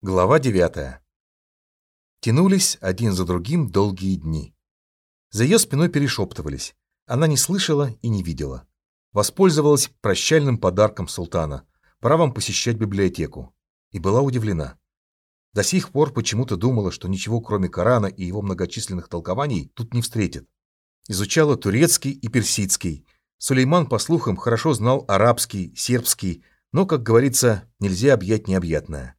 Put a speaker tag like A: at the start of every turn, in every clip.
A: Глава 9. Тянулись один за другим долгие дни. За ее спиной перешептывались. Она не слышала и не видела. Воспользовалась прощальным подарком султана, правом посещать библиотеку. И была удивлена. До сих пор почему-то думала, что ничего кроме Корана и его многочисленных толкований тут не встретит. Изучала турецкий и персидский. Сулейман, по слухам, хорошо знал арабский, сербский, но, как говорится, нельзя объять необъятное.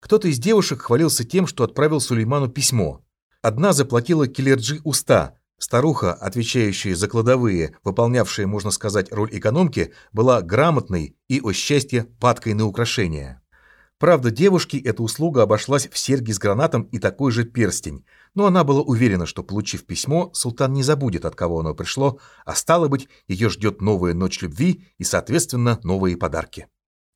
A: Кто-то из девушек хвалился тем, что отправил Сулейману письмо. Одна заплатила Килерджи уста. Старуха, отвечающая за кладовые, выполнявшая, можно сказать, роль экономки, была грамотной и, о счастье, падкой на украшения. Правда, девушке эта услуга обошлась в серьги с гранатом и такой же перстень, но она была уверена, что, получив письмо, султан не забудет, от кого оно пришло, а стало быть, ее ждет новая ночь любви и, соответственно, новые подарки.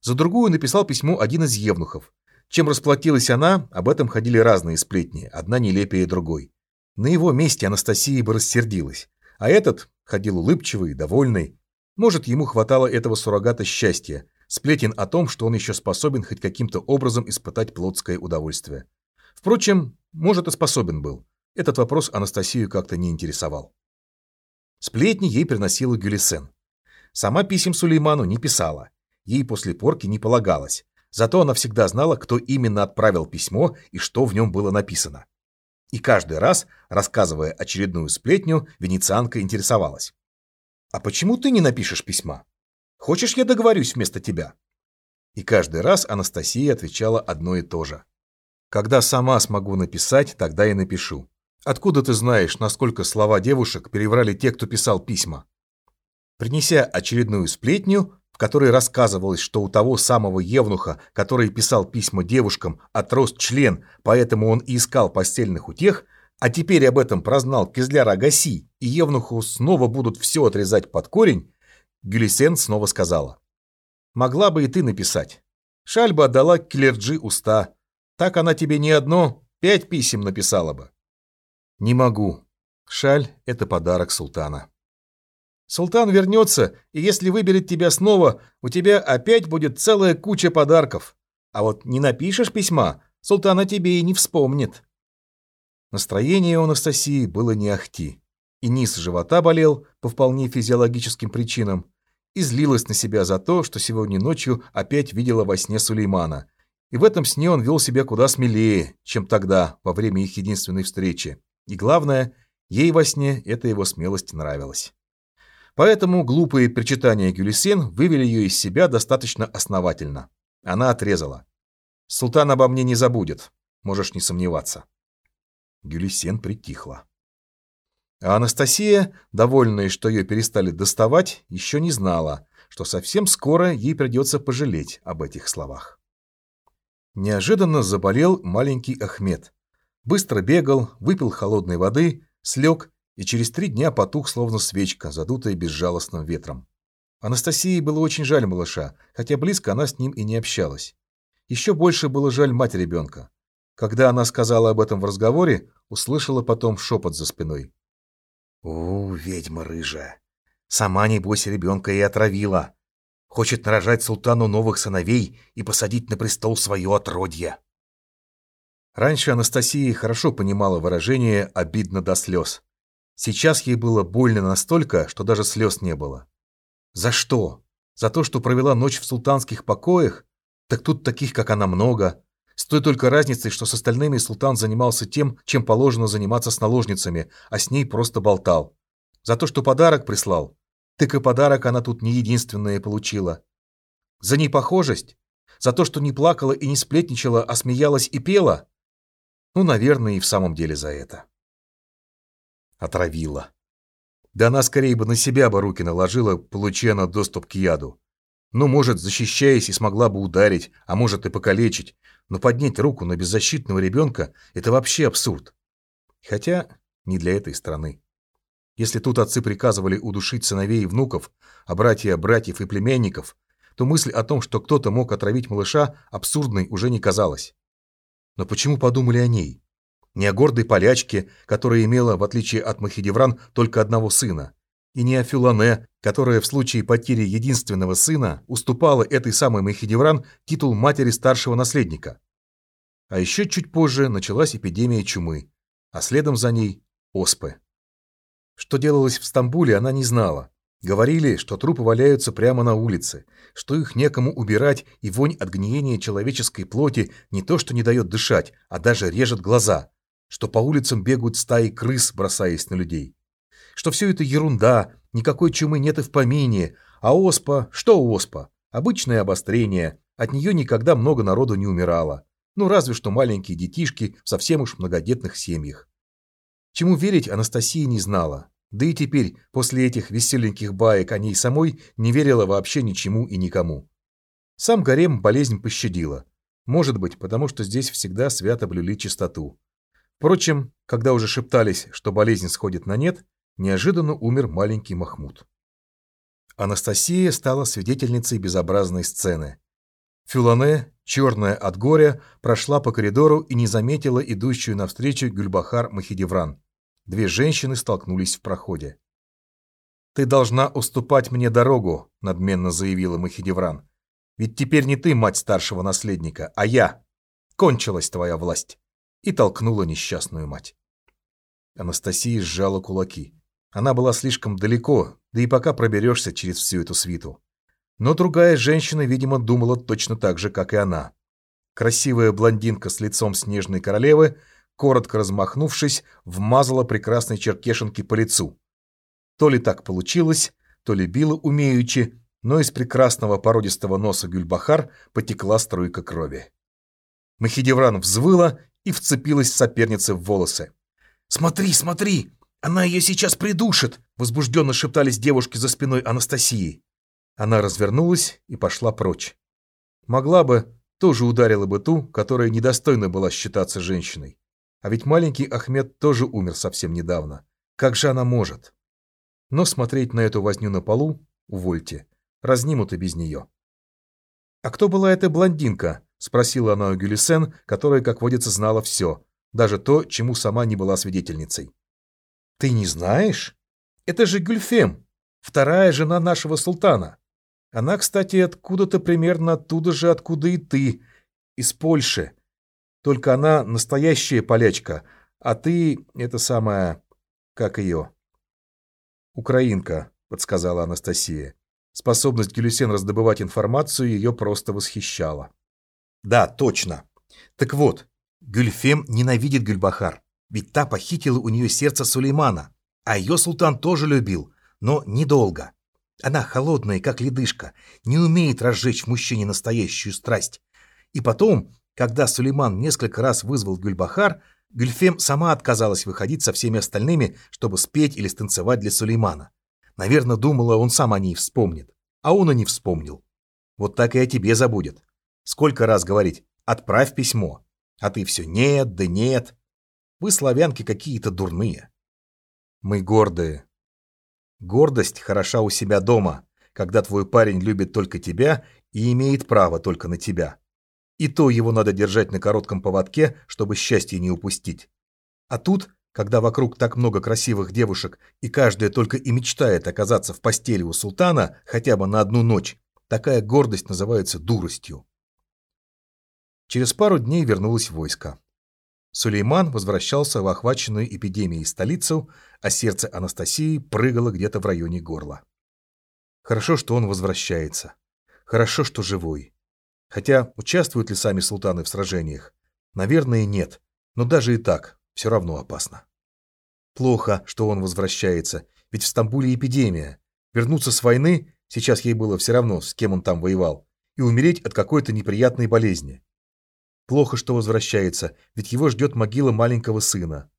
A: За другую написал письмо один из евнухов. Чем расплатилась она, об этом ходили разные сплетни, одна нелепее другой. На его месте Анастасия бы рассердилась, а этот ходил улыбчивый, довольный. Может, ему хватало этого суррогата счастья, сплетен о том, что он еще способен хоть каким-то образом испытать плотское удовольствие. Впрочем, может и способен был. Этот вопрос Анастасию как-то не интересовал. Сплетни ей приносила Гюлисен. Сама писем Сулейману не писала. Ей после порки не полагалось. Зато она всегда знала, кто именно отправил письмо и что в нем было написано. И каждый раз, рассказывая очередную сплетню, венецианка интересовалась. «А почему ты не напишешь письма? Хочешь, я договорюсь вместо тебя?» И каждый раз Анастасия отвечала одно и то же. «Когда сама смогу написать, тогда и напишу. Откуда ты знаешь, насколько слова девушек переврали те, кто писал письма?» Принеся очередную сплетню, в которой рассказывалось, что у того самого Евнуха, который писал письма девушкам, отрос член, поэтому он и искал постельных утех, а теперь об этом прознал Кизляр Агаси, и Евнуху снова будут все отрезать под корень, Гюлисен снова сказала. «Могла бы и ты написать. Шаль бы отдала Килерджи уста. Так она тебе не одно, пять писем написала бы». «Не могу. Шаль — это подарок султана». Султан вернется, и если выберет тебя снова, у тебя опять будет целая куча подарков. А вот не напишешь письма, султан о тебе и не вспомнит. Настроение у Анастасии было не ахти. И низ живота болел по вполне физиологическим причинам, и злилась на себя за то, что сегодня ночью опять видела во сне Сулеймана. И в этом сне он вел себя куда смелее, чем тогда, во время их единственной встречи. И главное, ей во сне эта его смелость нравилась. Поэтому глупые причитания Гюлисен вывели ее из себя достаточно основательно. Она отрезала. «Султан обо мне не забудет, можешь не сомневаться». Гюлисен притихла. А Анастасия, довольная, что ее перестали доставать, еще не знала, что совсем скоро ей придется пожалеть об этих словах. Неожиданно заболел маленький Ахмед. Быстро бегал, выпил холодной воды, слег и через три дня потух, словно свечка, задутая безжалостным ветром. Анастасии было очень жаль малыша, хотя близко она с ним и не общалась. Еще больше было жаль мать ребенка. Когда она сказала об этом в разговоре, услышала потом шепот за спиной. «У, ведьма рыжая! Сама, небось, ребенка и отравила. Хочет нарожать султану новых сыновей и посадить на престол свое отродье». Раньше Анастасия хорошо понимала выражение «обидно до слез». Сейчас ей было больно настолько, что даже слез не было. За что? За то, что провела ночь в султанских покоях? Так тут таких, как она, много. С той только разницей, что с остальными султан занимался тем, чем положено заниматься с наложницами, а с ней просто болтал. За то, что подарок прислал. Так и подарок она тут не единственная получила. За непохожесть? За то, что не плакала и не сплетничала, а смеялась и пела? Ну, наверное, и в самом деле за это. Отравила. Да она скорее бы на себя бы руки наложила, получая она доступ к яду. Ну, может, защищаясь и смогла бы ударить, а может и покалечить, но поднять руку на беззащитного ребенка – это вообще абсурд. Хотя не для этой страны. Если тут отцы приказывали удушить сыновей и внуков, а братья – братьев и племянников, то мысль о том, что кто-то мог отравить малыша, абсурдной уже не казалась. Но почему подумали о ней? Не о гордой полячке, которая имела, в отличие от Махидевран, только одного сына, и не о Фюлане, которая в случае потери единственного сына уступала этой самой Махидевран титул матери старшего наследника. А еще чуть позже началась эпидемия чумы, а следом за ней – оспы. Что делалось в Стамбуле, она не знала. Говорили, что трупы валяются прямо на улице, что их некому убирать, и вонь от гниения человеческой плоти не то что не дает дышать, а даже режет глаза, что по улицам бегают стаи крыс, бросаясь на людей. Что все это ерунда, никакой чумы нет и в помине, а оспа, что оспа? Обычное обострение, от нее никогда много народу не умирало. Ну разве что маленькие детишки в совсем уж многодетных семьях. Чему верить Анастасия не знала, да и теперь, после этих веселеньких баек о ней самой, не верила вообще ничему и никому. Сам гарем болезнь пощадила. Может быть, потому что здесь всегда свято блюли чистоту. Впрочем, когда уже шептались, что болезнь сходит на нет, неожиданно умер маленький Махмуд. Анастасия стала свидетельницей безобразной сцены. Фюлане, черная от горя, прошла по коридору и не заметила идущую навстречу Гюльбахар Махидевран. Две женщины столкнулись в проходе. «Ты должна уступать мне дорогу», — надменно заявила Махидевран. «Ведь теперь не ты мать старшего наследника, а я. Кончилась твоя власть». И толкнула несчастную мать. Анастасия сжала кулаки. Она была слишком далеко, да и пока проберешься через всю эту свиту. Но другая женщина, видимо, думала точно так же, как и она. Красивая блондинка с лицом снежной королевы коротко размахнувшись, вмазала прекрасной черкешенке по лицу. То ли так получилось, то ли била умеючи, но из прекрасного породистого носа Гюльбахар потекла струйка крови. Махидевран взвыла и вцепилась сопернице в волосы. «Смотри, смотри! Она ее сейчас придушит!» возбужденно шептались девушки за спиной Анастасии. Она развернулась и пошла прочь. Могла бы, тоже ударила бы ту, которая недостойна была считаться женщиной. А ведь маленький Ахмед тоже умер совсем недавно. Как же она может? Но смотреть на эту возню на полу, увольте, разнимут и без нее. «А кто была эта блондинка?» – спросила она у Гюлисен, которая, как водится, знала все, даже то, чему сама не была свидетельницей. «Ты не знаешь? Это же Гюльфем, вторая жена нашего султана. Она, кстати, откуда-то примерно оттуда же, откуда и ты, из Польши. Только она настоящая полячка, а ты это самая... как ее?» «Украинка», — подсказала Анастасия. Способность Гюлюсен раздобывать информацию ее просто восхищала. «Да, точно. Так вот, Гюльфем ненавидит Гюльбахар, ведь та похитила у нее сердце Сулеймана, а ее султан тоже любил, но недолго. Она холодная, как ледышка, не умеет разжечь в мужчине настоящую страсть. И потом когда Сулейман несколько раз вызвал Гюльбахар, Гюльфем сама отказалась выходить со всеми остальными, чтобы спеть или станцевать для Сулеймана. Наверное, думала, он сам о ней вспомнит. А он и не вспомнил. Вот так и о тебе забудет. Сколько раз говорить «отправь письмо», а ты все «нет, да нет». Вы, славянки, какие-то дурные. Мы гордые. Гордость хороша у себя дома, когда твой парень любит только тебя и имеет право только на тебя. И то его надо держать на коротком поводке, чтобы счастье не упустить. А тут, когда вокруг так много красивых девушек, и каждая только и мечтает оказаться в постели у султана хотя бы на одну ночь, такая гордость называется дуростью. Через пару дней вернулось войско. Сулейман возвращался в охваченную эпидемией столицу, а сердце Анастасии прыгало где-то в районе горла. Хорошо, что он возвращается. Хорошо, что живой. Хотя участвуют ли сами султаны в сражениях? Наверное, нет. Но даже и так все равно опасно. Плохо, что он возвращается, ведь в Стамбуле эпидемия. Вернуться с войны, сейчас ей было все равно, с кем он там воевал, и умереть от какой-то неприятной болезни. Плохо, что возвращается, ведь его ждет могила маленького сына.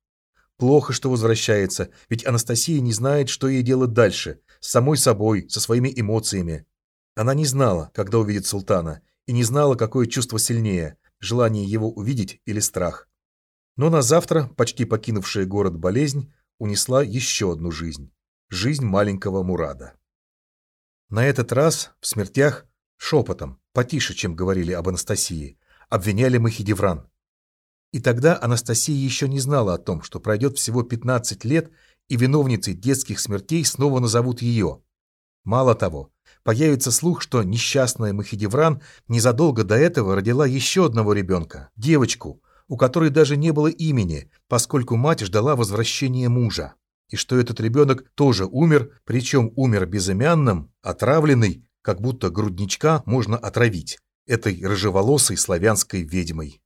A: Плохо, что возвращается, ведь Анастасия не знает, что ей делать дальше, с самой собой, со своими эмоциями. Она не знала, когда увидит султана, и не знала, какое чувство сильнее – желание его увидеть или страх. Но на завтра, почти покинувшая город болезнь, унесла еще одну жизнь – жизнь маленького Мурада. На этот раз в смертях шепотом, потише, чем говорили об Анастасии, обвиняли Махидевран. И тогда Анастасия еще не знала о том, что пройдет всего 15 лет, и виновницей детских смертей снова назовут ее. Мало того, появится слух, что несчастная Махидевран незадолго до этого родила еще одного ребенка, девочку, у которой даже не было имени, поскольку мать ждала возвращения мужа. И что этот ребенок тоже умер, причем умер безымянным, отравленный, как будто грудничка можно отравить, этой рыжеволосой славянской ведьмой.